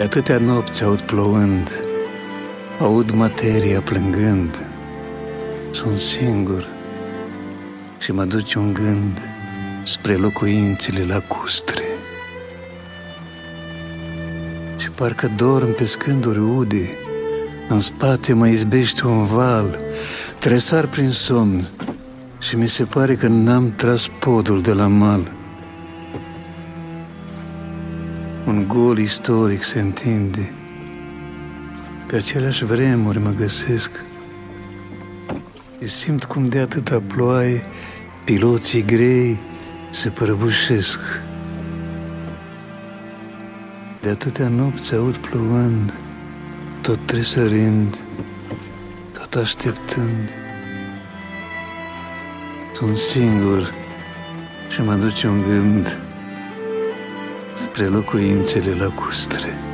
De atâtea nopți aud plouând, aud materia plângând. Sunt singur și mă duce un gând spre locuințele lacustre. Și parcă dorm pe scânduri ude, în spate mă izbește un val, tresar prin somn și mi se pare că n-am tras podul de la mal. Un gol istoric se întinde. Pe aceleași vremuri mă găsesc și simt cum de atâta ploaie piloții grei se prăbușesc. De atâtea nopți aud plouând, tot tresărind, tot așteptând. Sunt singur și mă duce un gând spre locuințele lacustre.